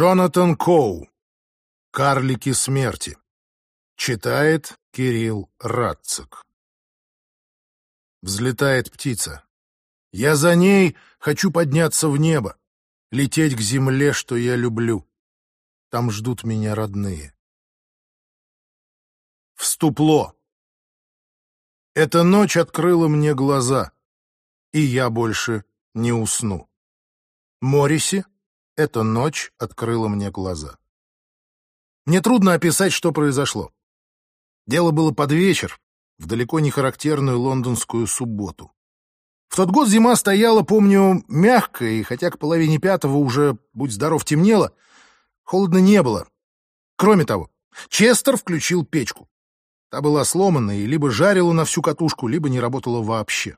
Джонатан Коу. «Карлики смерти». Читает Кирилл Радцик. Взлетает птица. Я за ней хочу подняться в небо, лететь к земле, что я люблю. Там ждут меня родные. Вступло. Эта ночь открыла мне глаза, и я больше не усну. Мориси, эта ночь открыла мне глаза. Мне трудно описать, что произошло. Дело было под вечер, в далеко не характерную лондонскую субботу. В тот год зима стояла, помню, мягкая, и хотя к половине пятого уже, будь здоров, темнело, холодно не было. Кроме того, Честер включил печку. Та была сломана и либо жарила на всю катушку, либо не работала вообще.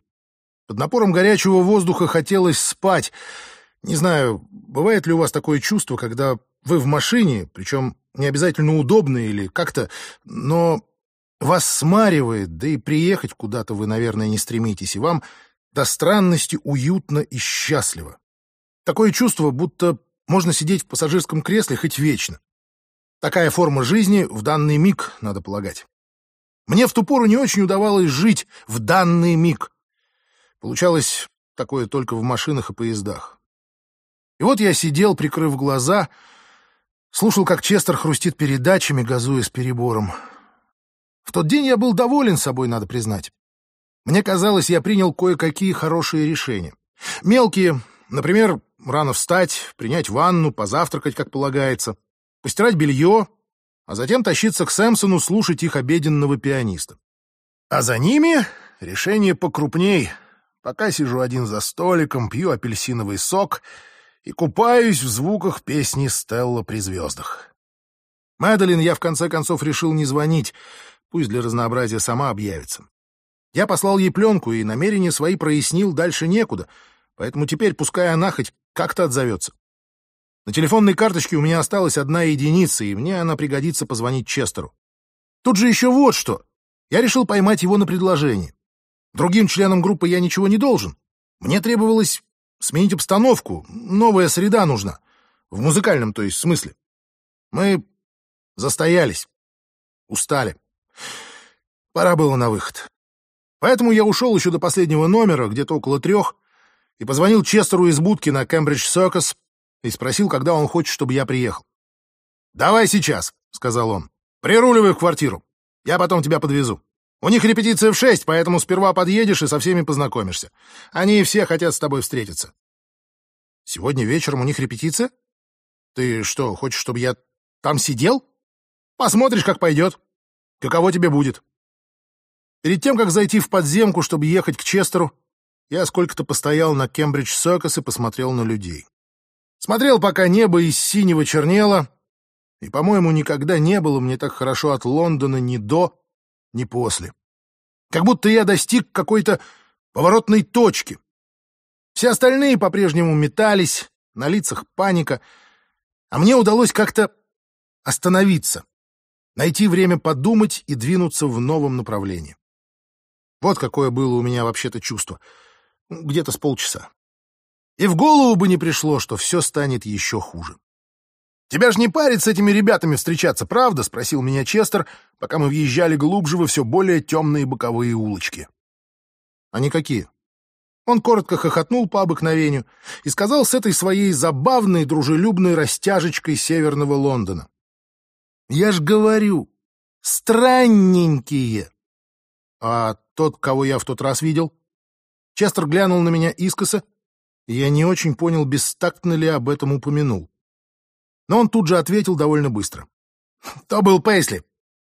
Под напором горячего воздуха хотелось спать. Не знаю, бывает ли у вас такое чувство, когда вы в машине, причем не обязательно удобно или как-то, но вас смаривает, да и приехать куда-то вы, наверное, не стремитесь, и вам до странности уютно и счастливо. Такое чувство, будто можно сидеть в пассажирском кресле хоть вечно. Такая форма жизни в данный миг, надо полагать. Мне в ту пору не очень удавалось жить в данный миг. Получалось такое только в машинах и поездах. И вот я сидел, прикрыв глаза, слушал, как Честер хрустит передачами, газуя с перебором. В тот день я был доволен собой, надо признать. Мне казалось, я принял кое-какие хорошие решения. Мелкие, например, рано встать, принять ванну, позавтракать, как полагается, постирать белье, а затем тащиться к Сэмпсону слушать их обеденного пианиста. А за ними решение покрупней. Пока сижу один за столиком, пью апельсиновый сок и купаюсь в звуках песни Стелла при звездах. Мэдалин я в конце концов решил не звонить, пусть для разнообразия сама объявится. Я послал ей пленку и намерения свои прояснил дальше некуда, поэтому теперь пускай она хоть как-то отзовется. На телефонной карточке у меня осталась одна единица, и мне она пригодится позвонить Честеру. Тут же еще вот что. Я решил поймать его на предложение. Другим членам группы я ничего не должен. Мне требовалось сменить обстановку, новая среда нужна. В музыкальном, то есть, смысле. Мы застоялись, устали. Пора было на выход. Поэтому я ушел еще до последнего номера, где-то около трех, и позвонил Честеру из будки на Кембридж Сёркас и спросил, когда он хочет, чтобы я приехал. «Давай сейчас», — сказал он. «Прируливай в квартиру. Я потом тебя подвезу. У них репетиция в шесть, поэтому сперва подъедешь и со всеми познакомишься. Они все хотят с тобой встретиться». «Сегодня вечером у них репетиция? Ты что, хочешь, чтобы я там сидел? Посмотришь, как пойдет. Каково тебе будет?» Перед тем, как зайти в подземку, чтобы ехать к Честеру, я сколько-то постоял на Кембридж Сёркас и посмотрел на людей. Смотрел, пока небо из синего чернело, и, по-моему, никогда не было мне так хорошо от Лондона ни до, ни после. Как будто я достиг какой-то поворотной точки. Все остальные по-прежнему метались, на лицах паника, а мне удалось как-то остановиться, найти время подумать и двинуться в новом направлении. Вот какое было у меня вообще-то чувство. Где-то с полчаса. И в голову бы не пришло, что все станет еще хуже. «Тебя ж не парит с этими ребятами встречаться, правда?» — спросил меня Честер, пока мы въезжали глубже во все более темные боковые улочки. «Они какие?» Он коротко хохотнул по обыкновению и сказал с этой своей забавной, дружелюбной растяжечкой северного Лондона. «Я ж говорю, странненькие!» «А тот, кого я в тот раз видел?» Честер глянул на меня искоса, и я не очень понял, бестактно ли об этом упомянул. Но он тут же ответил довольно быстро. «То был Пейсли.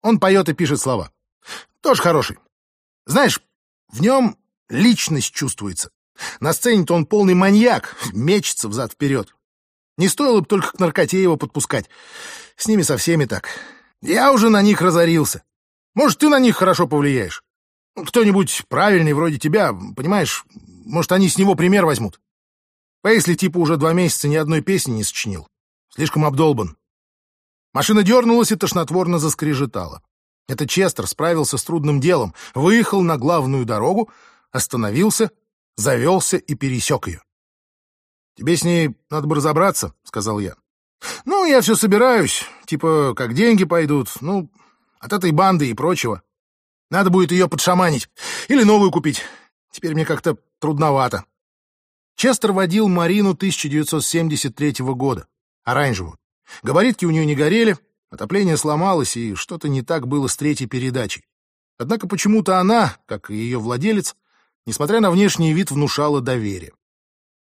Он поет и пишет слова. Тоже хороший. Знаешь, в нем личность чувствуется. На сцене-то он полный маньяк, мечется взад-вперед. Не стоило бы только к наркоте его подпускать. С ними со всеми так. Я уже на них разорился. Может, ты на них хорошо повлияешь? Кто-нибудь правильный вроде тебя, понимаешь, может, они с него пример возьмут. Пейсли типа уже два месяца ни одной песни не сочинил. Слишком обдолбан. Машина дернулась и тошнотворно заскрежетала. Это Честер справился с трудным делом, выехал на главную дорогу, остановился, завелся и пересек ее. «Тебе с ней надо бы разобраться», — сказал я. Ну, я все собираюсь, типа, как деньги пойдут, ну, от этой банды и прочего. Надо будет ее подшаманить или новую купить. Теперь мне как-то трудновато. Честер водил Марину 1973 года, оранжевую. Габаритки у нее не горели, отопление сломалось, и что-то не так было с третьей передачей. Однако почему-то она, как и ее владелец, несмотря на внешний вид, внушала доверие.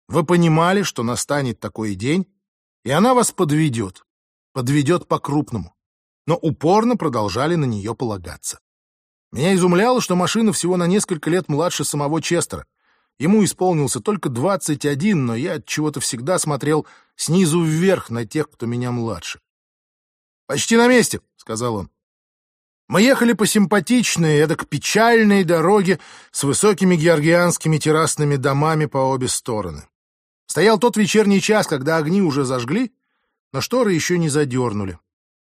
Вы понимали, что настанет такой день, и она вас подведет, подведет по-крупному, но упорно продолжали на нее полагаться. Меня изумляло, что машина всего на несколько лет младше самого Честера. Ему исполнился только 21, но я от чего-то всегда смотрел снизу вверх на тех, кто меня младше. «Почти на месте», — сказал он. Мы ехали по симпатичной, эдак печальной дороге с высокими георгианскими террасными домами по обе стороны. Стоял тот вечерний час, когда огни уже зажгли, но шторы еще не задернули,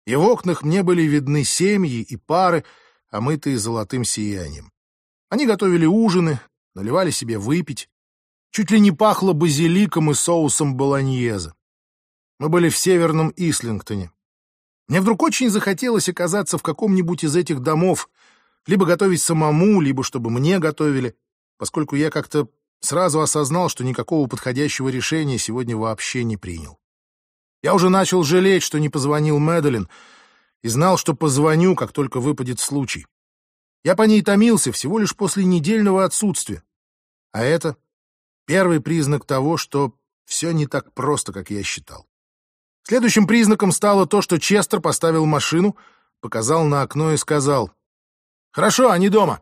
и в окнах мне были видны семьи и пары, омытые золотым сиянием. Они готовили ужины, наливали себе выпить. Чуть ли не пахло базиликом и соусом болоньезе. Мы были в северном Ислингтоне. Мне вдруг очень захотелось оказаться в каком-нибудь из этих домов, либо готовить самому, либо чтобы мне готовили, поскольку я как-то сразу осознал, что никакого подходящего решения сегодня вообще не принял. Я уже начал жалеть, что не позвонил Мэдалин, и знал, что позвоню, как только выпадет случай. Я по ней томился всего лишь после недельного отсутствия. А это первый признак того, что все не так просто, как я считал. Следующим признаком стало то, что Честер поставил машину, показал на окно и сказал «Хорошо, они дома».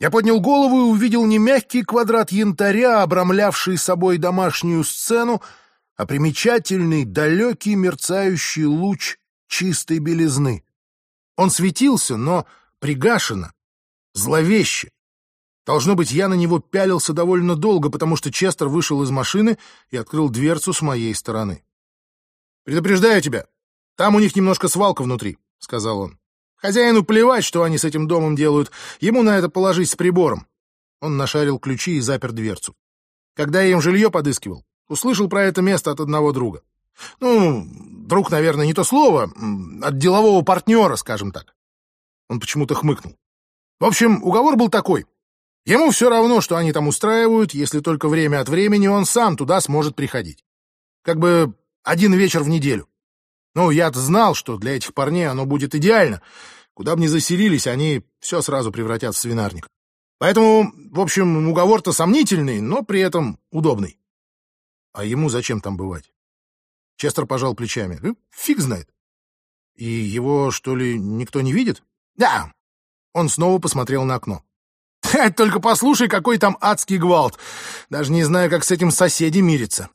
Я поднял голову и увидел не мягкий квадрат янтаря, обрамлявший собой домашнюю сцену, а примечательный, далекий, мерцающий луч чистой белизны. Он светился, но пригашено, зловеще. Должно быть, я на него пялился довольно долго, потому что Честер вышел из машины и открыл дверцу с моей стороны. «Предупреждаю тебя, там у них немножко свалка внутри», — сказал он. «Хозяину плевать, что они с этим домом делают, ему на это положить с прибором». Он нашарил ключи и запер дверцу. Когда я им жилье подыскивал, услышал про это место от одного друга. Ну, друг, наверное, не то слово, от делового партнера, скажем так. Он почему-то хмыкнул. В общем, уговор был такой. Ему все равно, что они там устраивают, если только время от времени он сам туда сможет приходить. Как бы один вечер в неделю. Ну, я-то знал, что для этих парней оно будет идеально. Куда бы ни заселились, они все сразу превратят в свинарник. Поэтому, в общем, уговор-то сомнительный, но при этом удобный. А ему зачем там бывать? Честер пожал плечами. «Э, фиг знает. И его, что ли, никто не видит? Да. Он снова посмотрел на окно. Только послушай, какой там адский гвалт. Даже не знаю, как с этим соседи мирятся.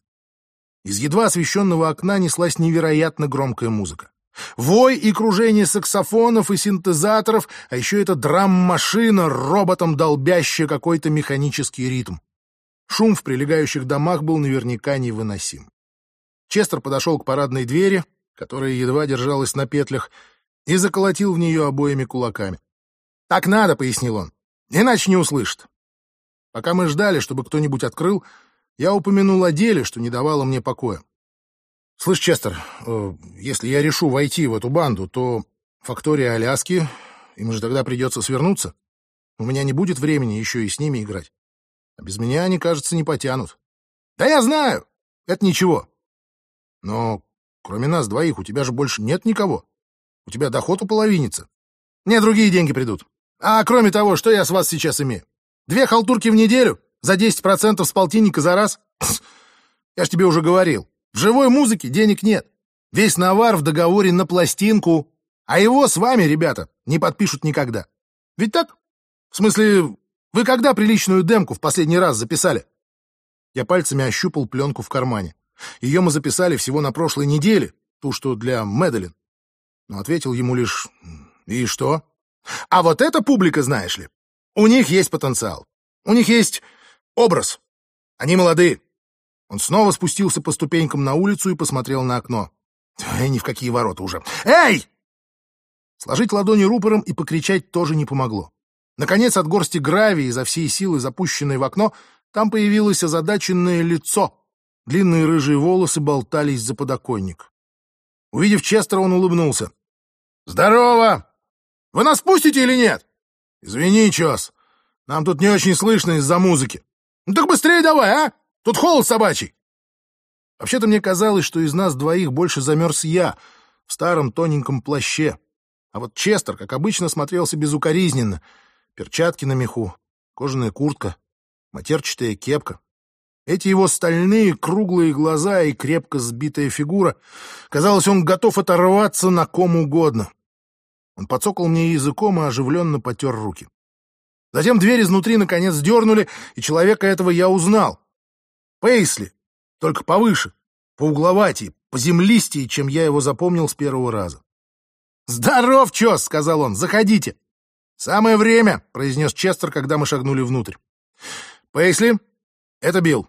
Из едва освещенного окна неслась невероятно громкая музыка. Вой и кружение саксофонов и синтезаторов, а еще эта драм-машина, роботом долбящая какой-то механический ритм. Шум в прилегающих домах был наверняка невыносим. Честер подошел к парадной двери, которая едва держалась на петлях, и заколотил в нее обоими кулаками. «Так надо», — пояснил он, — «иначе не услышит». Пока мы ждали, чтобы кто-нибудь открыл, я упомянул о деле, что не давало мне покоя. «Слышь, Честер, э, если я решу войти в эту банду, то фактория Аляски, им же тогда придется свернуться. У меня не будет времени еще и с ними играть. А без меня они, кажется, не потянут». «Да я знаю! Это ничего. Но кроме нас двоих у тебя же больше нет никого. У тебя доход уполовинится. Мне другие деньги придут. А кроме того, что я с вас сейчас имею? Две халтурки в неделю?» За 10% с полтинника за раз? Я ж тебе уже говорил. В живой музыке денег нет. Весь навар в договоре на пластинку. А его с вами, ребята, не подпишут никогда. Ведь так? В смысле, вы когда приличную демку в последний раз записали? Я пальцами ощупал пленку в кармане. Ее мы записали всего на прошлой неделе, ту, что для Мэдалин. Но ответил ему лишь «И что?» А вот эта публика, знаешь ли, у них есть потенциал. У них есть Образ. Они молодые. Он снова спустился по ступенькам на улицу и посмотрел на окно. Эй, ни в какие ворота уже. Эй! Сложить ладони рупором и покричать тоже не помогло. Наконец, от горсти гравия изо всей силы, запущенной в окно, там появилось озадаченное лицо. Длинные рыжие волосы болтались за подоконник. Увидев Честера, он улыбнулся. «Здорово! Вы нас пустите или нет?» «Извини, Чес, нам тут не очень слышно из-за музыки». «Ну так быстрее давай, а! Тут холод собачий!» Вообще-то мне казалось, что из нас двоих больше замерз я в старом тоненьком плаще. А вот Честер, как обычно, смотрелся безукоризненно. Перчатки на меху, кожаная куртка, матерчатая кепка. Эти его стальные круглые глаза и крепко сбитая фигура. Казалось, он готов оторваться на ком угодно. Он подсокал мне языком и оживленно потер руки. Затем дверь изнутри наконец дернули, и человека этого я узнал. Пейсли, только повыше, поугловатее, поземлистее, чем я его запомнил с первого раза. «Здоров, Чес!» — сказал он. «Заходите!» «Самое время!» — произнес Честер, когда мы шагнули внутрь. «Пейсли, это Билл.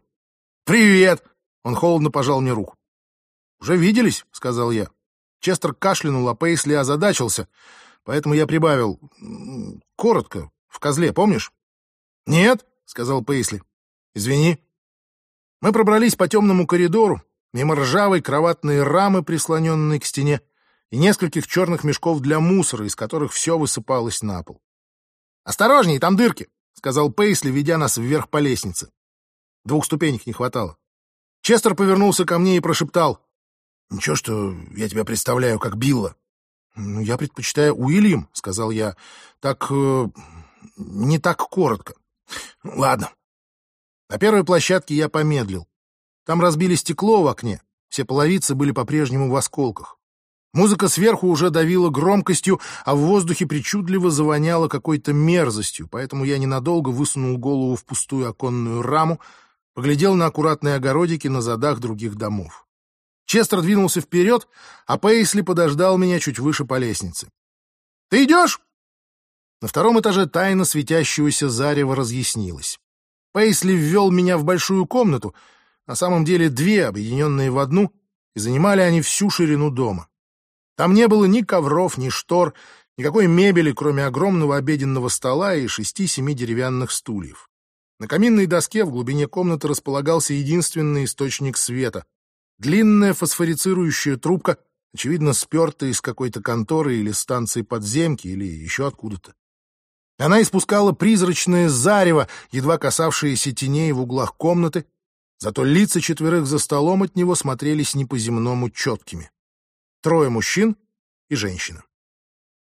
«Привет!» — он холодно пожал мне руку. «Уже виделись?» — сказал я. Честер кашлянул, а Пейсли озадачился, поэтому я прибавил. «Коротко, в козле, помнишь?» «Нет», — сказал Пейсли. «Извини». Мы пробрались по темному коридору, мимо ржавой кроватной рамы, прислоненной к стене, и нескольких черных мешков для мусора, из которых все высыпалось на пол. «Осторожней, там дырки!» — сказал Пейсли, ведя нас вверх по лестнице. Двух ступенек не хватало. Честер повернулся ко мне и прошептал. «Ничего, что я тебя представляю как Билла». «Ну, я предпочитаю Уильям», — сказал я. «Так... Э, не так коротко». «Ладно». На первой площадке я помедлил. Там разбили стекло в окне. Все половицы были по-прежнему в осколках. Музыка сверху уже давила громкостью, а в воздухе причудливо завоняло какой-то мерзостью, поэтому я ненадолго высунул голову в пустую оконную раму, поглядел на аккуратные огородики на задах других домов. Честер двинулся вперед, а Пейсли подождал меня чуть выше по лестнице. «Ты идешь?» На втором этаже тайна светящегося зарева разъяснилась. Пейсли ввел меня в большую комнату, на самом деле две, объединенные в одну, и занимали они всю ширину дома. Там не было ни ковров, ни штор, никакой мебели, кроме огромного обеденного стола и шести-семи деревянных стульев. На каминной доске в глубине комнаты располагался единственный источник света. Длинная фосфорицирующая трубка, очевидно, спертая из какой-то конторы или станции подземки, или еще откуда-то. Она испускала призрачное зарево, едва касавшееся теней в углах комнаты, зато лица четверых за столом от него смотрелись не по-земному четкими. Трое мужчин и женщина.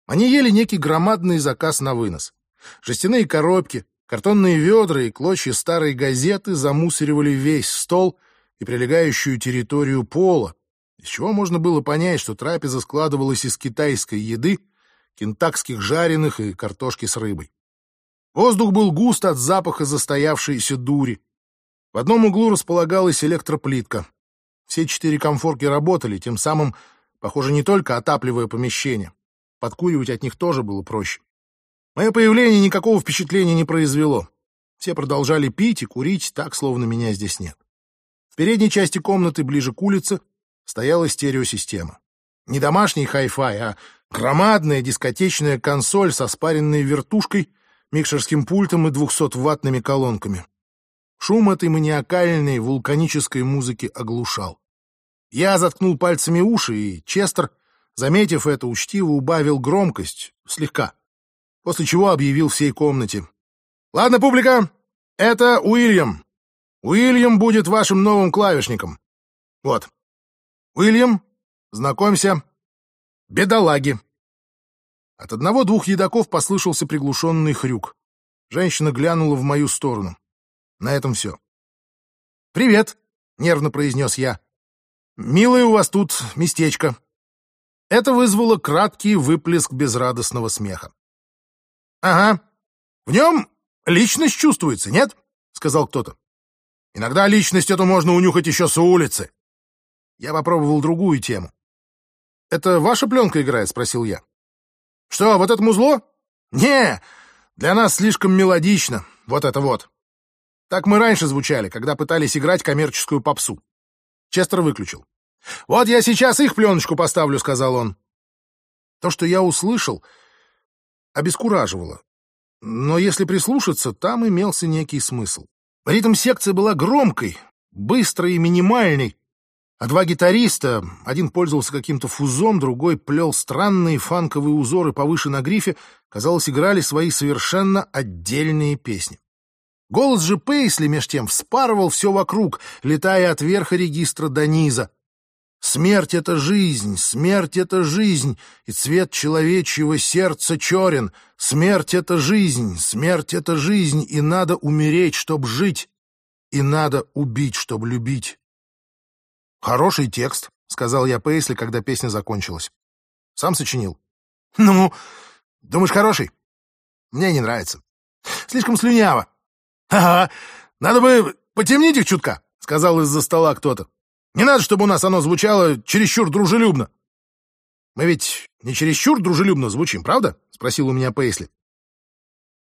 Они ели некий громадный заказ на вынос. Жестяные коробки, Картонные ведра и клочья старой газеты замусоривали весь стол и прилегающую территорию пола, из чего можно было понять, что трапеза складывалась из китайской еды, кентакских жареных и картошки с рыбой. Воздух был густ от запаха застоявшейся дури. В одном углу располагалась электроплитка. Все четыре комфорки работали, тем самым, похоже, не только отапливая помещение. Подкуривать от них тоже было проще. Мое появление никакого впечатления не произвело. Все продолжали пить и курить, так, словно меня здесь нет. Передней части комнаты, ближе к улице, стояла стереосистема. Не домашний хай-фай, а громадная дискотечная консоль со спаренной вертушкой, микшерским пультом и двухсотваттными колонками. Шум этой маниакальной вулканической музыки оглушал. Я заткнул пальцами уши, и Честер, заметив это, учтиво убавил громкость, слегка после чего объявил всей комнате. «Ладно, публика, это Уильям. Уильям будет вашим новым клавишником. Вот. Уильям, знакомься, бедолаги». От одного-двух едоков послышался приглушенный хрюк. Женщина глянула в мою сторону. На этом все. «Привет», — нервно произнес я. «Милое у вас тут местечко». Это вызвало краткий выплеск безрадостного смеха. Ага. В нем личность чувствуется, нет? Сказал кто-то. Иногда личность эту можно унюхать еще с улицы. Я попробовал другую тему. Это ваша пленка играет? Спросил я. Что, вот это музло? Не, для нас слишком мелодично. Вот это вот. Так мы раньше звучали, когда пытались играть коммерческую попсу. Честер выключил. «Вот я сейчас их пленочку поставлю», — сказал он. То, что я услышал, обескураживало. Но если прислушаться, там имелся некий смысл. Ритм секции была громкой, быстрой и минимальной, А два гитариста, один пользовался каким-то фузом, другой плел странные фанковые узоры повыше на грифе, казалось, играли свои совершенно отдельные песни. Голос же Пейсли меж тем вспарывал все вокруг, летая от верха регистра до низа. Смерть — это жизнь, смерть — это жизнь, и цвет человечьего сердца черен. Смерть — это жизнь, смерть — это жизнь, и надо умереть, чтоб жить, и надо убить, чтоб любить. «Хороший текст», — сказал я Пейсли, когда песня закончилась. «Сам сочинил». «Ну, думаешь, хороший?» «Мне не нравится. Слишком слюняво». «Ага, надо бы потемнить их чутка», — сказал из-за стола кто-то. Не надо, чтобы у нас оно звучало чересчур дружелюбно. Мы ведь не чересчур дружелюбно звучим, правда? Спросил у меня Пейсли.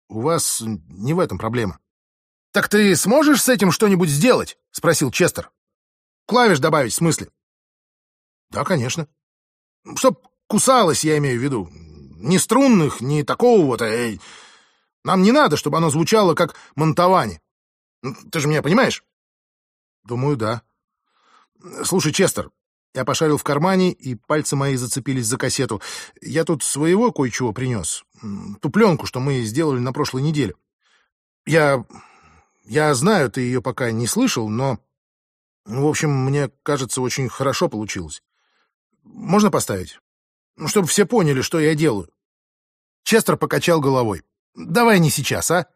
У вас не в этом проблема. Так ты сможешь с этим что-нибудь сделать? Спросил Честер. Клавиш добавить в смысле? Да, конечно. Чтоб кусалось, я имею в виду. Ни струнных, ни такого вот. Эй. Нам не надо, чтобы оно звучало как мантовани. Ты же меня понимаешь? Думаю, да. Слушай, Честер, я пошарил в кармане, и пальцы мои зацепились за кассету. Я тут своего кое-чего принес. Ту пленку, что мы сделали на прошлой неделе. Я... я знаю, ты ее пока не слышал, но... В общем, мне кажется, очень хорошо получилось. Можно поставить? Ну, чтобы все поняли, что я делаю. Честер покачал головой. Давай не сейчас, а?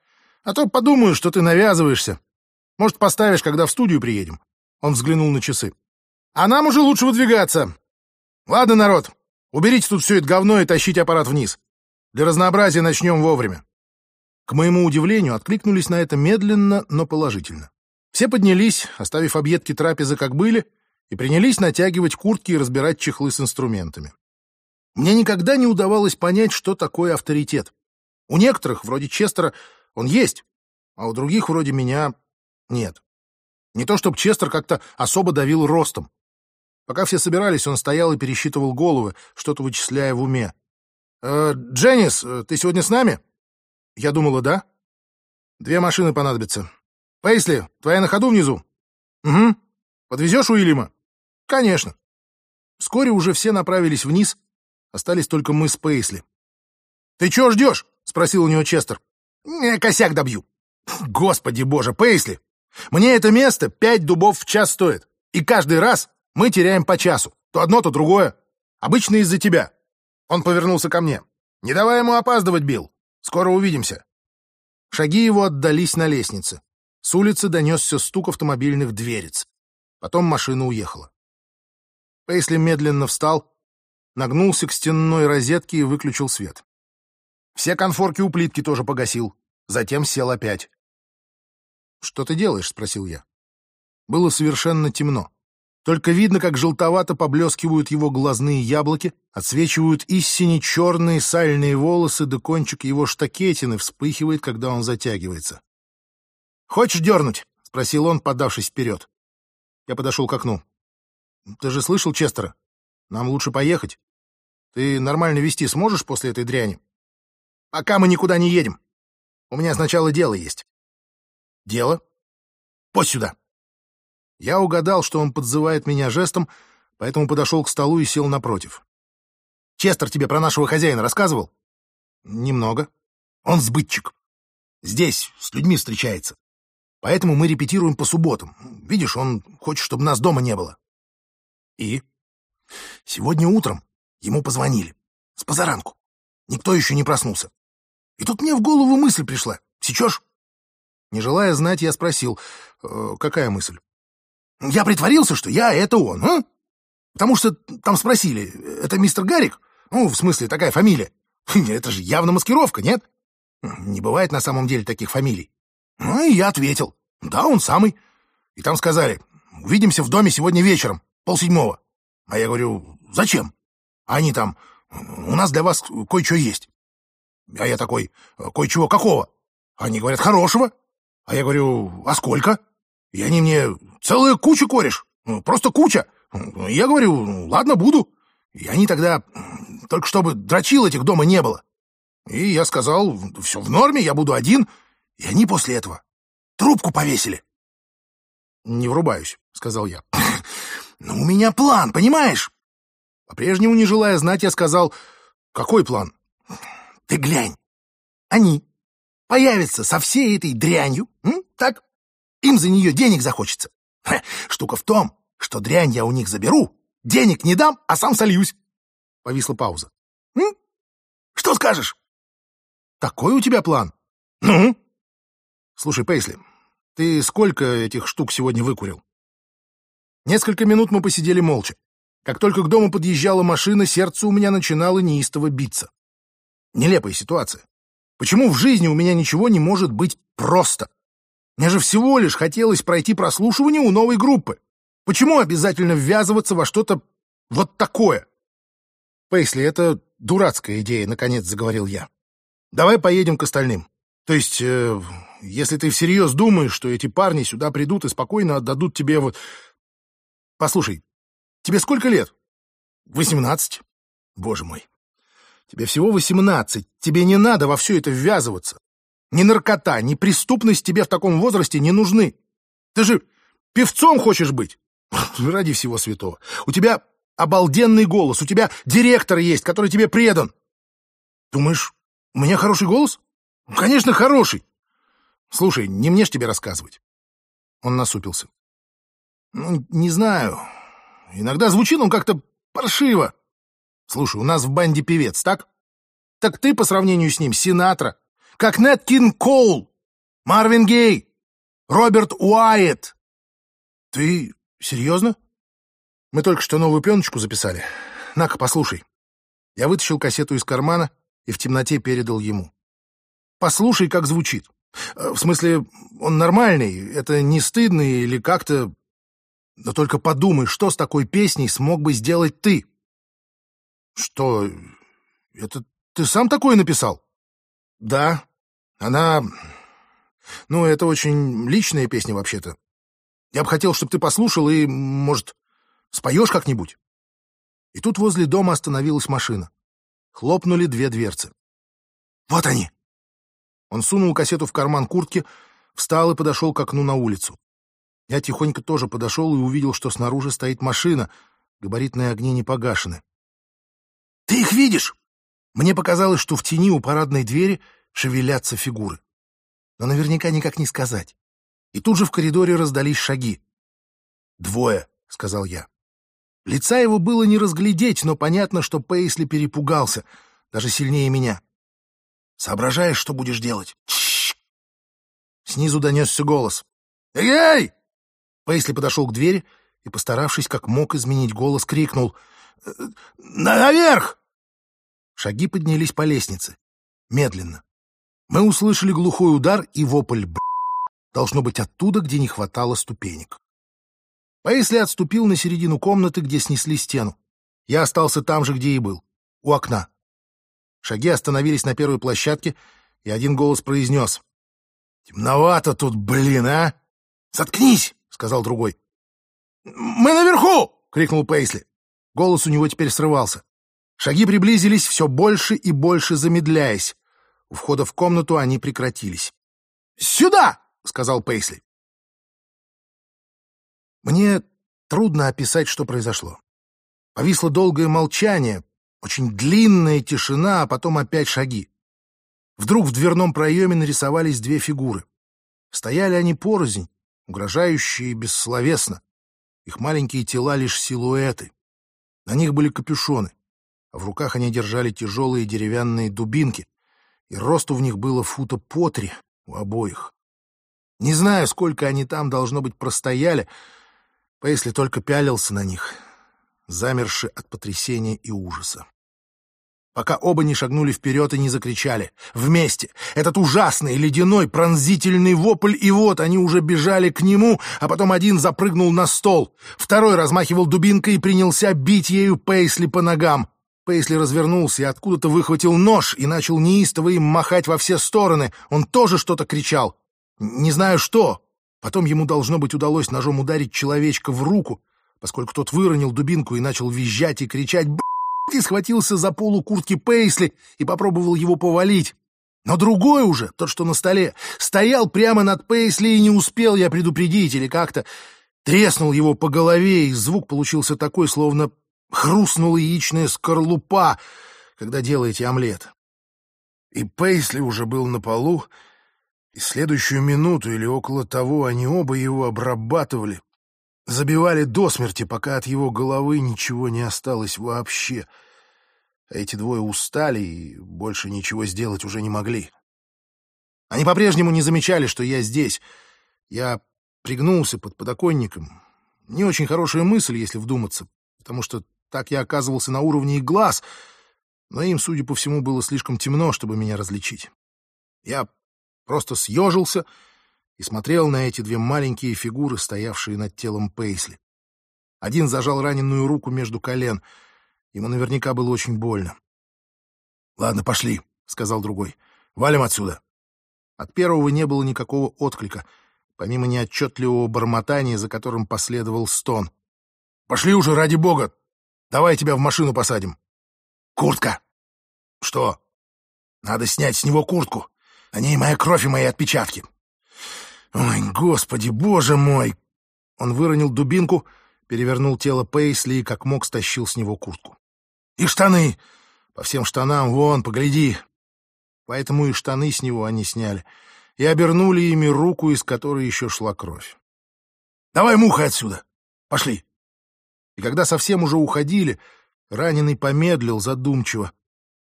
А то подумаю, что ты навязываешься. Может, поставишь, когда в студию приедем. Он взглянул на часы. «А нам уже лучше выдвигаться. Ладно, народ, уберите тут все это говно и тащите аппарат вниз. Для разнообразия начнем вовремя». К моему удивлению, откликнулись на это медленно, но положительно. Все поднялись, оставив объедки трапезы как были, и принялись натягивать куртки и разбирать чехлы с инструментами. Мне никогда не удавалось понять, что такое авторитет. У некоторых, вроде Честера, он есть, а у других, вроде меня, нет. Не то чтобы Честер как-то особо давил ростом. Пока все собирались, он стоял и пересчитывал головы, что-то вычисляя в уме. «Э, «Дженнис, э, ты сегодня с нами?» Я думала, да. Две машины понадобятся. Пейсли, твоя на ходу внизу? Угу. Подвезешь Уильяма? Конечно. Вскоре уже все направились вниз, остались только мы с Пейсли. «Ты чего ждешь?» — спросил у него Честер. «Я косяк добью». «Господи боже, Пейсли, мне это место пять дубов в час стоит, и каждый раз мы теряем по часу. То одно, то другое. Обычно из-за тебя. Он повернулся ко мне. Не давай ему опаздывать, Билл. Скоро увидимся. Шаги его отдались на лестнице. С улицы донесся стук автомобильных дверец. Потом машина уехала. Пейсли медленно встал, нагнулся к стенной розетке и выключил свет. Все конфорки у плитки тоже погасил. Затем сел опять. «Что ты делаешь?» — спросил я. Было совершенно темно. Только видно, как желтовато поблескивают его глазные яблоки, отсвечивают истине черные сальные волосы, да кончик его штакетины вспыхивает, когда он затягивается. «Хочешь дернуть?» — спросил он, подавшись вперед. Я подошел к окну. «Ты же слышал Честера? Нам лучше поехать. Ты нормально вести сможешь после этой дряни?» «Пока мы никуда не едем. У меня сначала дело есть». Дело? Пусть сюда. Я угадал, что он подзывает меня жестом, поэтому подошел к столу и сел напротив. Честер тебе про нашего хозяина рассказывал? Немного. Он сбытчик. Здесь с людьми встречается. Поэтому мы репетируем по субботам. Видишь, он хочет, чтобы нас дома не было. И? Сегодня утром ему позвонили. С позаранку. Никто еще не проснулся. И тут мне в голову мысль пришла. Сечешь? Не желая знать, я спросил, э, какая мысль? Я притворился, что я — это он, а? Потому что там спросили, это мистер Гарик? Ну, в смысле, такая фамилия. Это же явно маскировка, нет? Не бывает на самом деле таких фамилий. Ну, и я ответил, да, он самый. И там сказали, увидимся в доме сегодня вечером, полседьмого. А я говорю, зачем? А они там, у нас для вас кое-что есть. А я такой, кое-чего какого? Они говорят, хорошего. А я говорю, а сколько? И они мне, целая куча кореш, ну, просто куча. Я говорю, «Ну, ладно, буду. И они тогда, только чтобы дрочил этих дома не было. И я сказал, все в норме, я буду один. И они после этого трубку повесили. «Не врубаюсь», — сказал я. «Но у меня план, понимаешь?» По-прежнему, не желая знать, я сказал, «Какой план?» «Ты глянь, они появятся со всей этой дрянью, так? Им за нее денег захочется. Штука в том, что дрянь я у них заберу, денег не дам, а сам сольюсь». Повисла пауза. «М? Что скажешь?» «Такой у тебя план?» «Ну?» «Слушай, Пейсли, ты сколько этих штук сегодня выкурил?» Несколько минут мы посидели молча. Как только к дому подъезжала машина, сердце у меня начинало неистово биться. Нелепая ситуация. Почему в жизни у меня ничего не может быть просто? Мне же всего лишь хотелось пройти прослушивание у новой группы. Почему обязательно ввязываться во что-то вот такое? Пейсли, это дурацкая идея, наконец заговорил я. Давай поедем к остальным. То есть, э, если ты всерьез думаешь, что эти парни сюда придут и спокойно отдадут тебе вот Послушай, тебе сколько лет? Восемнадцать. Боже мой. Тебе всего восемнадцать. Тебе не надо во все это ввязываться. Ни наркота, ни преступность тебе в таком возрасте не нужны. Ты же певцом хочешь быть. Ради всего святого. У тебя обалденный голос, у тебя директор есть, который тебе предан. Думаешь, у меня хороший голос? Конечно, хороший. Слушай, не мне ж тебе рассказывать. Он насупился. Ну, не знаю. Иногда звучит он как-то паршиво. Слушай, у нас в банде певец, так? Так ты по сравнению с ним Синатра. Как Нэт Кин Коул, Марвин Гей, Роберт Уайетт. Ты серьезно? Мы только что новую пленочку записали. На-ка, послушай. Я вытащил кассету из кармана и в темноте передал ему. Послушай, как звучит. Э, в смысле, он нормальный, это не стыдно или как-то но только подумай, что с такой песней смог бы сделать ты? Что? Это ты сам такое написал? Да. Она... Ну, это очень личная песня вообще-то. Я бы хотел, чтобы ты послушал и, может, споешь как-нибудь. И тут возле дома остановилась машина. Хлопнули две дверцы. Вот они! Он сунул кассету в карман куртки, встал и подошел к окну на улицу. Я тихонько тоже подошел и увидел, что снаружи стоит машина, габаритные огни не погашены. «Ты их видишь?» Мне показалось, что в тени у парадной двери шевелятся фигуры. Но наверняка никак не сказать. И тут же в коридоре раздались шаги. «Двое», — сказал я. Лица его было не разглядеть, но понятно, что Пейсли перепугался, даже сильнее меня. «Соображаешь, что будешь делать?» Ч -ч -ч Снизу донесся голос. «Эй! Пейсли подошел к двери и, постаравшись как мог изменить голос, крикнул «Наверх!». Шаги поднялись по лестнице. Медленно. Мы услышали глухой удар и вопль «б***». Должно быть оттуда, где не хватало ступенек. Пейсли отступил на середину комнаты, где снесли стену. Я остался там же, где и был, у окна. Шаги остановились на первой площадке, и один голос произнес. «Темновато тут, блин, а! Заткнись!» сказал другой. «Мы наверху!» — крикнул Пейсли. Голос у него теперь срывался. Шаги приблизились все больше и больше замедляясь. У входа в комнату они прекратились. «Сюда!» — сказал Пейсли. Мне трудно описать, что произошло. Повисло долгое молчание, очень длинная тишина, а потом опять шаги. Вдруг в дверном проеме нарисовались две фигуры. Стояли они порознь, угрожающие бессловесно. Их маленькие тела лишь силуэты. На них были капюшоны, а в руках они держали тяжелые деревянные дубинки, и росту в них было фута по три у обоих. Не знаю, сколько они там, должно быть, простояли, по если только пялился на них, замерши от потрясения и ужаса пока оба не шагнули вперед и не закричали. Вместе. Этот ужасный, ледяной, пронзительный вопль, и вот они уже бежали к нему, а потом один запрыгнул на стол. Второй размахивал дубинкой и принялся бить ею Пейсли по ногам. Пейсли развернулся и откуда-то выхватил нож и начал неистово им махать во все стороны. Он тоже что-то кричал. Не знаю что. Потом ему, должно быть, удалось ножом ударить человечка в руку, поскольку тот выронил дубинку и начал визжать и кричать и схватился за полу куртки Пейсли и попробовал его повалить. Но другой уже, тот, что на столе, стоял прямо над Пейсли, и не успел я предупредить или как-то. треснул его по голове, и звук получился такой, словно хрустнула яичная скорлупа, когда делаете омлет. И Пейсли уже был на полу, и следующую минуту или около того они оба его обрабатывали, забивали до смерти, пока от его головы ничего не осталось вообще. А эти двое устали и больше ничего сделать уже не могли. Они по-прежнему не замечали, что я здесь. Я пригнулся под подоконником. Не очень хорошая мысль, если вдуматься, потому что так я оказывался на уровне их глаз, но им, судя по всему, было слишком темно, чтобы меня различить. Я просто съежился и смотрел на эти две маленькие фигуры, стоявшие над телом Пейсли. Один зажал раненую руку между колен. Ему наверняка было очень больно. «Ладно, пошли», — сказал другой. «Валим отсюда». От первого не было никакого отклика, помимо неотчетливого бормотания, за которым последовал стон. «Пошли уже, ради бога! Давай тебя в машину посадим!» «Куртка!» «Что?» «Надо снять с него куртку. На ней моя кровь и мои отпечатки. Ой, господи, боже мой! Он выронил дубинку, перевернул тело Пейсли и как мог стащил с него куртку. И штаны! По всем штанам, вон, погляди! Поэтому и штаны с него они сняли и обернули ими руку, из которой еще шла кровь. «Давай, муха, отсюда! Пошли!» И когда совсем уже уходили, раненый помедлил задумчиво,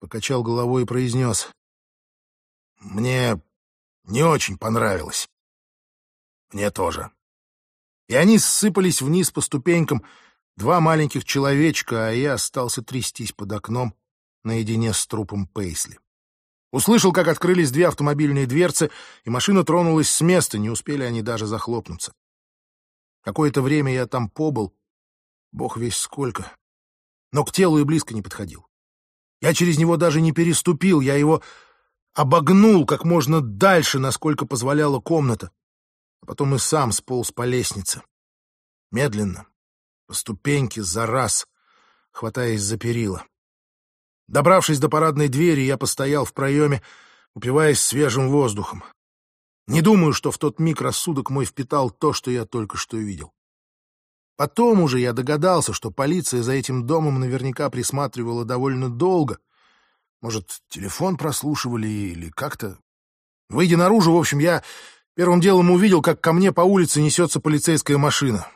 покачал головой и произнес. «Мне не очень понравилось». Мне тоже. И они ссыпались вниз по ступенькам, два маленьких человечка, а я остался трястись под окном наедине с трупом Пейсли. Услышал, как открылись две автомобильные дверцы, и машина тронулась с места, не успели они даже захлопнуться. Какое-то время я там побыл, бог весь сколько, но к телу и близко не подходил. Я через него даже не переступил, я его обогнул как можно дальше, насколько позволяла комната а потом и сам сполз по лестнице. Медленно, по ступеньке, за раз, хватаясь за перила. Добравшись до парадной двери, я постоял в проеме, упиваясь свежим воздухом. Не думаю, что в тот миг рассудок мой впитал то, что я только что видел. Потом уже я догадался, что полиция за этим домом наверняка присматривала довольно долго. Может, телефон прослушивали или как-то... Выйдя наружу, в общем, я Первым делом увидел, как ко мне по улице несется полицейская машина.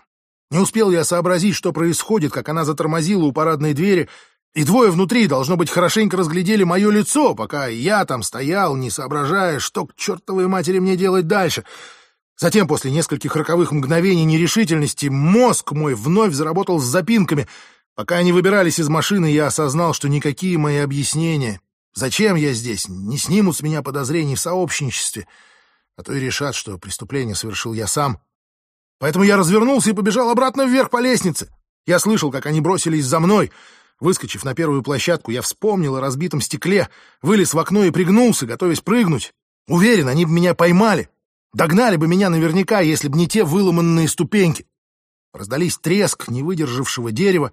Не успел я сообразить, что происходит, как она затормозила у парадной двери, и двое внутри, должно быть, хорошенько разглядели мое лицо, пока я там стоял, не соображая, что к чертовой матери мне делать дальше. Затем, после нескольких роковых мгновений нерешительности, мозг мой вновь заработал с запинками. Пока они выбирались из машины, я осознал, что никакие мои объяснения, зачем я здесь, не снимут с меня подозрений в сообщничестве — а то и решат, что преступление совершил я сам. Поэтому я развернулся и побежал обратно вверх по лестнице. Я слышал, как они бросились за мной. Выскочив на первую площадку, я вспомнил о разбитом стекле, вылез в окно и пригнулся, готовясь прыгнуть. Уверен, они бы меня поймали. Догнали бы меня наверняка, если бы не те выломанные ступеньки. Раздались треск не выдержавшего дерева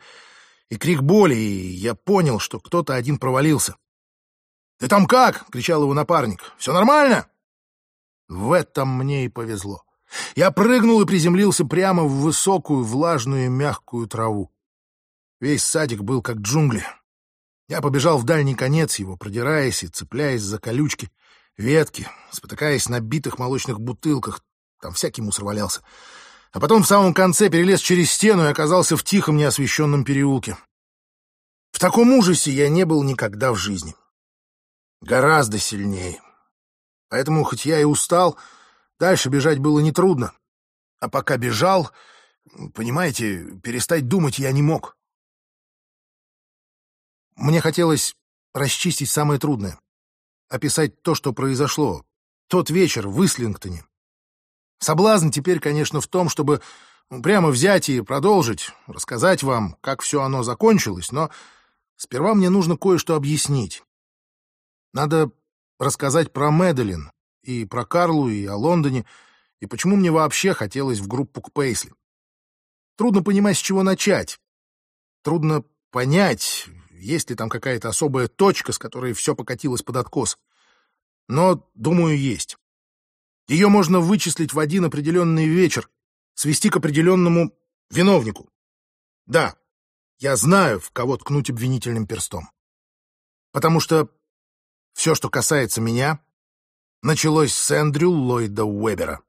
и крик боли, и я понял, что кто-то один провалился. «Ты там как?» — кричал его напарник. «Все нормально?» В этом мне и повезло. Я прыгнул и приземлился прямо в высокую, влажную, мягкую траву. Весь садик был как джунгли. Я побежал в дальний конец его, продираясь и цепляясь за колючки, ветки, спотыкаясь на битых молочных бутылках. Там всякий мусор валялся. А потом в самом конце перелез через стену и оказался в тихом неосвещенном переулке. В таком ужасе я не был никогда в жизни. Гораздо сильнее. Поэтому, хоть я и устал, дальше бежать было нетрудно. А пока бежал, понимаете, перестать думать я не мог. Мне хотелось расчистить самое трудное. Описать то, что произошло. Тот вечер в Ислингтоне. Соблазн теперь, конечно, в том, чтобы прямо взять и продолжить, рассказать вам, как все оно закончилось, но сперва мне нужно кое-что объяснить. Надо рассказать про Мэдалин и про Карлу, и о Лондоне, и почему мне вообще хотелось в группу к Пейсли. Трудно понимать, с чего начать. Трудно понять, есть ли там какая-то особая точка, с которой все покатилось под откос. Но, думаю, есть. Ее можно вычислить в один определенный вечер, свести к определенному виновнику. Да, я знаю, в кого ткнуть обвинительным перстом. Потому что все, что касается меня, началось с Эндрю Ллойда Уэбера.